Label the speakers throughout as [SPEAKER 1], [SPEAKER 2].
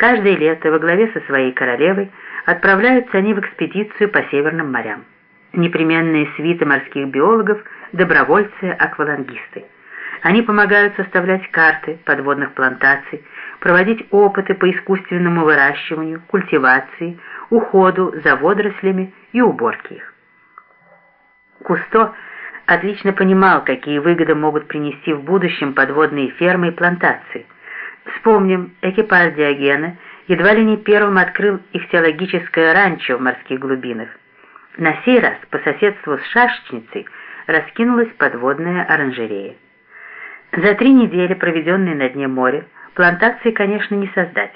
[SPEAKER 1] Каждое лето во главе со своей королевой отправляются они в экспедицию по Северным морям. Непременные свиты морских биологов, добровольцы-аквалангисты. Они помогают составлять карты подводных плантаций, проводить опыты по искусственному выращиванию, культивации, уходу за водорослями и уборке их. Кусто отлично понимал, какие выгоды могут принести в будущем подводные фермы и плантации. Вспомним, экипаж Диогена едва ли не первым открыл ихтиологическое ранчо в морских глубинах. На сей раз по соседству с шашечницей раскинулась подводная оранжерея. За три недели, проведенные на дне моря, плантации, конечно, не создать.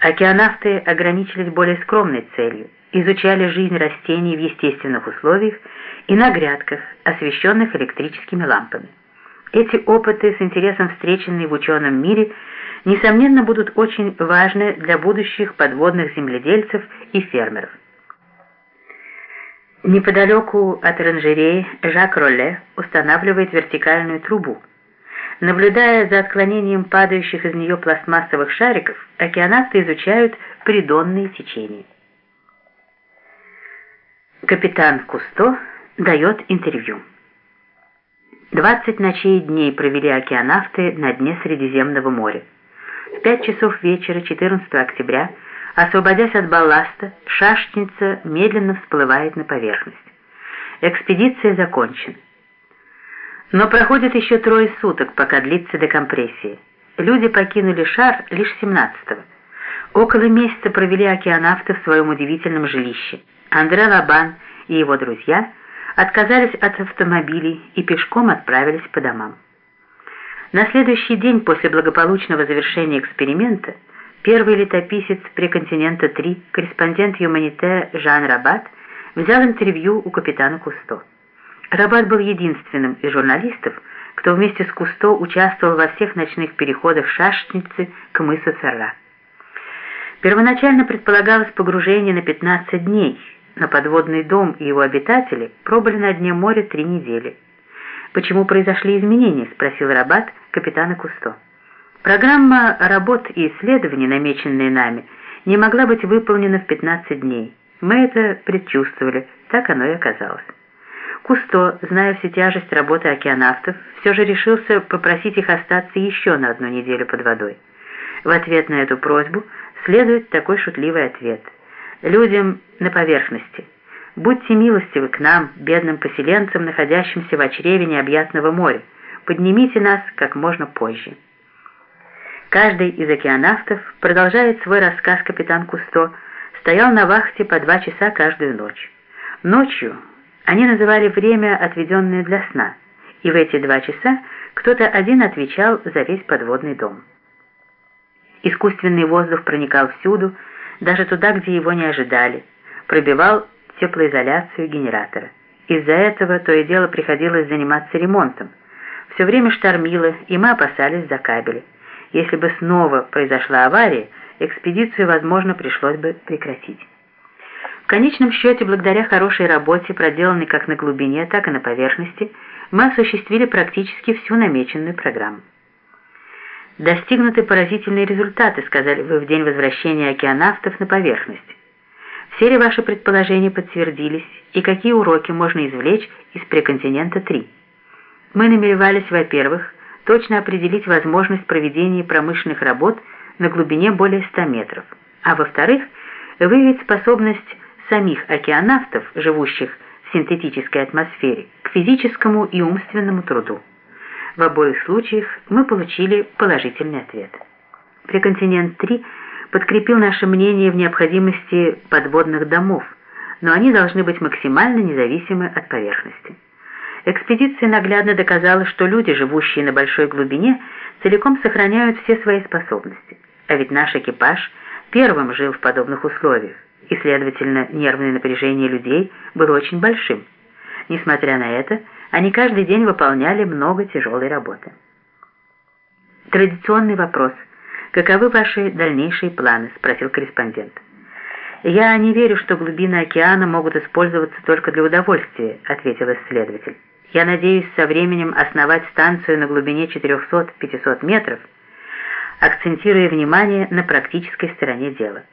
[SPEAKER 1] Океанавты ограничились более скромной целью, изучали жизнь растений в естественных условиях и на грядках, освещенных электрическими лампами. Эти опыты, с интересом встреченные в ученом мире, несомненно, будут очень важны для будущих подводных земледельцев и фермеров. Неподалеку от оранжереи Жак Ролле устанавливает вертикальную трубу. Наблюдая за отклонением падающих из нее пластмассовых шариков, океанавты изучают придонные течения. Капитан Кусто дает интервью. 20 ночей и дней провели океанавты на дне Средиземного моря. В 5 часов вечера 14 октября, освободясь от балласта, шашечница медленно всплывает на поверхность. Экспедиция закончена. Но проходит еще трое суток, пока длится декомпрессия. Люди покинули шар лишь 17-го. Около месяца провели океанавты в своем удивительном жилище. Андре Лабан и его друзья отказались от автомобилей и пешком отправились по домам. На следующий день после благополучного завершения эксперимента первый летописец преконтинента-3, корреспондент Юманите Жан Рабат, взял интервью у капитана Кусто. Рабат был единственным из журналистов, кто вместе с Кусто участвовал во всех ночных переходах шашечницы к мысу Ферра. Первоначально предполагалось погружение на 15 дней, но подводный дом и его обитатели пробыли на дне моря три недели. «Почему произошли изменения?» – спросил Рабат капитана Кусто. Программа работ и исследований, намеченная нами, не могла быть выполнена в 15 дней. Мы это предчувствовали, так оно и оказалось. Кусто, зная всю тяжесть работы океанавтов, все же решился попросить их остаться еще на одну неделю под водой. В ответ на эту просьбу следует такой шутливый ответ. Людям на поверхности. Будьте милостивы к нам, бедным поселенцам, находящимся в очреве необъятного моря. Поднимите нас как можно позже. Каждый из океанавтов, продолжает свой рассказ капитан Кусто, стоял на вахте по два часа каждую ночь. Ночью они называли время, отведенное для сна, и в эти два часа кто-то один отвечал за весь подводный дом. Искусственный воздух проникал всюду, даже туда, где его не ожидали, пробивал теплоизоляцию генератора. Из-за этого то и дело приходилось заниматься ремонтом. Все время штормило, и мы опасались за кабели. Если бы снова произошла авария, экспедицию, возможно, пришлось бы прекратить. В конечном счете, благодаря хорошей работе, проделанной как на глубине, так и на поверхности, мы осуществили практически всю намеченную программу. «Достигнуты поразительные результаты», — сказали вы в день возвращения океанавтов на поверхность. Все ли ваши предположения подтвердились, и какие уроки можно извлечь из преконтинента-3? Мы намеревались, во-первых, точно определить возможность проведения промышленных работ на глубине более 100 метров, а во-вторых, выявить способность самих океанавтов, живущих в синтетической атмосфере, к физическому и умственному труду. В обоих случаях мы получили положительный ответ. Преконтинент-3 подкрепил наше мнение в необходимости подводных домов, но они должны быть максимально независимы от поверхности. Экспедиция наглядно доказала, что люди, живущие на большой глубине, целиком сохраняют все свои способности. А ведь наш экипаж первым жил в подобных условиях, и, следовательно, нервное напряжение людей было очень большим. Несмотря на это, они каждый день выполняли много тяжелой работы. Традиционный вопрос. «Каковы ваши дальнейшие планы?» – спросил корреспондент. «Я не верю, что глубины океана могут использоваться только для удовольствия», – ответил исследователь. «Я надеюсь со временем основать станцию на глубине 400-500 метров, акцентируя внимание на практической стороне дела.